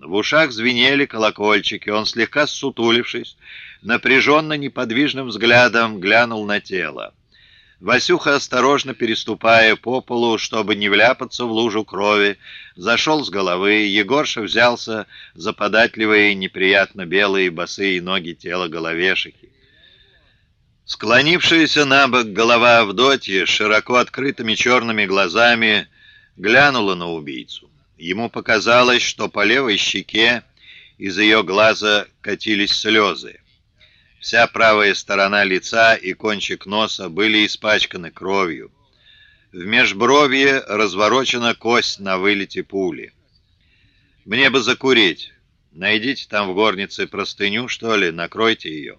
В ушах звенели колокольчики, он, слегка ссутулившись, напряженно неподвижным взглядом глянул на тело. Васюха, осторожно переступая по полу, чтобы не вляпаться в лужу крови, зашел с головы, Егорша взялся за податливые, неприятно белые босые ноги тела головешики. Склонившаяся на бок голова Авдотьи широко открытыми черными глазами глянула на убийцу. Ему показалось, что по левой щеке из ее глаза катились слезы. Вся правая сторона лица и кончик носа были испачканы кровью. В межбровье разворочена кость на вылете пули. «Мне бы закурить. Найдите там в горнице простыню, что ли, накройте ее».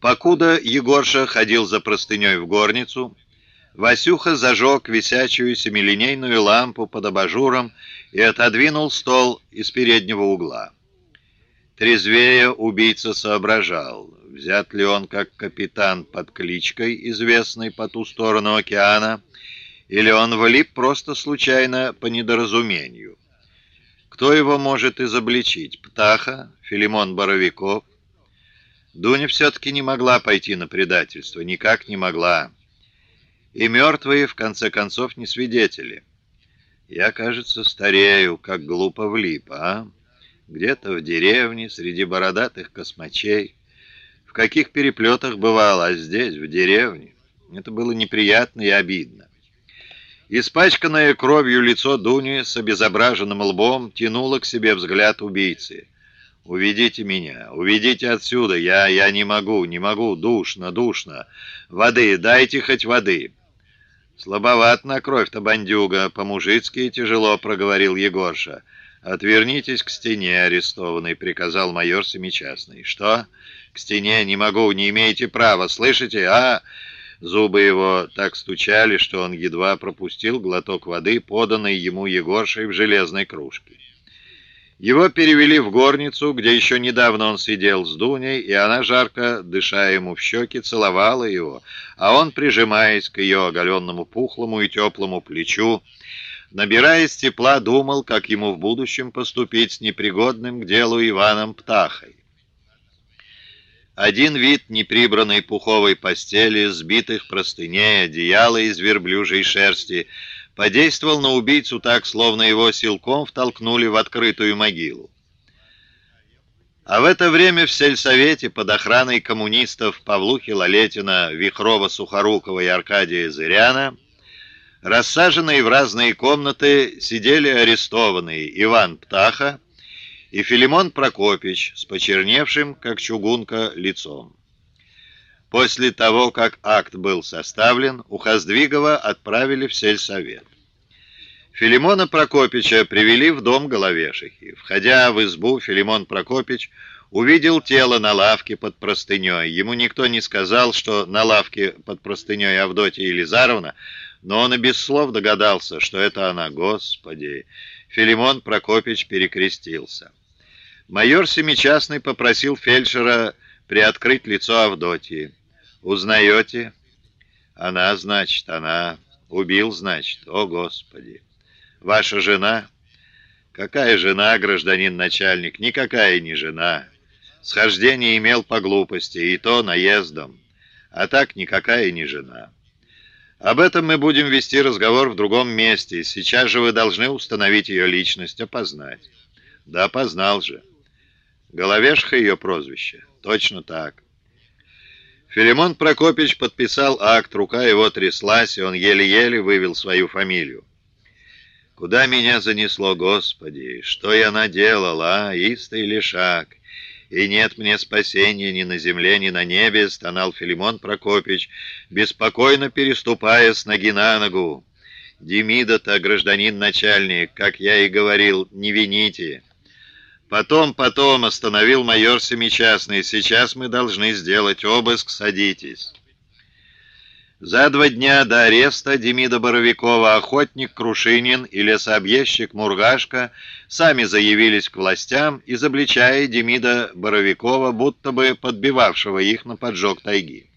Покуда Егорша ходил за простыней в горницу, Васюха зажег висячую семилинейную лампу под абажуром и отодвинул стол из переднего угла. Трезвея убийца соображал, взят ли он как капитан под кличкой, известной по ту сторону океана, или он влип просто случайно по недоразумению. Кто его может изобличить? Птаха? Филимон Боровиков? Дуня все-таки не могла пойти на предательство, никак не могла. И мертвые, в конце концов, не свидетели. Я, кажется, старею, как глупо влип, а? где-то в деревне, среди бородатых космачей. В каких переплетах бывало, а здесь, в деревне. Это было неприятно и обидно. Испачканное кровью лицо Дуни с обезображенным лбом тянуло к себе взгляд убийцы. «Уведите меня, уведите отсюда, я, я не могу, не могу, душно, душно. Воды, дайте хоть воды». «Слабоват на кровь-то, бандюга, по-мужицки тяжело», — проговорил Егорша. «Отвернитесь к стене, арестованный», — приказал майор Семичастный. «Что? К стене не могу, не имеете права, слышите? А...» Зубы его так стучали, что он едва пропустил глоток воды, поданной ему Егоршей в железной кружке. Его перевели в горницу, где еще недавно он сидел с Дуней, и она, жарко дыша ему в щеки, целовала его, а он, прижимаясь к ее оголенному пухлому и теплому плечу, набираясь тепла, думал, как ему в будущем поступить с непригодным к делу Иваном Птахой. Один вид неприбранной пуховой постели, сбитых простыней, одеяла из верблюжьей шерсти подействовал на убийцу так, словно его силком втолкнули в открытую могилу. А в это время в сельсовете под охраной коммунистов Павлухи Лалетина, Вихрова, Сухорукова и Аркадия Зыряна Рассаженные в разные комнаты сидели арестованные Иван Птаха и Филимон Прокопич с почерневшим, как чугунка, лицом. После того, как акт был составлен, Ухоздвигова отправили в сельсовет. Филимона Прокопича привели в дом Головешихи. Входя в избу, Филимон Прокопич увидел тело на лавке под простыней. Ему никто не сказал, что на лавке под простыней Авдотья Елизаровна но он и без слов догадался, что это она. Господи! Филимон Прокопич перекрестился. Майор Семичастный попросил фельдшера приоткрыть лицо Авдотьи. «Узнаете?» «Она, значит, она. Убил, значит. О, Господи! Ваша жена?» «Какая жена, гражданин начальник? Никакая не жена. Схождение имел по глупости, и то наездом. А так никакая не жена». Об этом мы будем вести разговор в другом месте. Сейчас же вы должны установить ее личность, опознать. Да, опознал же. Головешка ее прозвище. Точно так. Филимон Прокопич подписал акт, рука его тряслась, и он еле-еле вывел свою фамилию. «Куда меня занесло, Господи? Что я наделал, а? Истый лишак!» «И нет мне спасения ни на земле, ни на небе», — стонал Филимон Прокопич, беспокойно переступая с ноги на ногу. «Демида-то, гражданин начальник, как я и говорил, не вините». «Потом, потом», — остановил майор Семичастный, «сейчас мы должны сделать обыск, садитесь». За два дня до ареста Демида Боровикова охотник Крушинин и лесообъездчик Мургашка сами заявились к властям, изобличая Демида Боровикова, будто бы подбивавшего их на поджог тайги.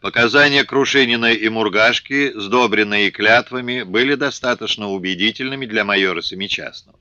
Показания Крушинина и Мургашки, сдобренные клятвами, были достаточно убедительными для майора Семичастного.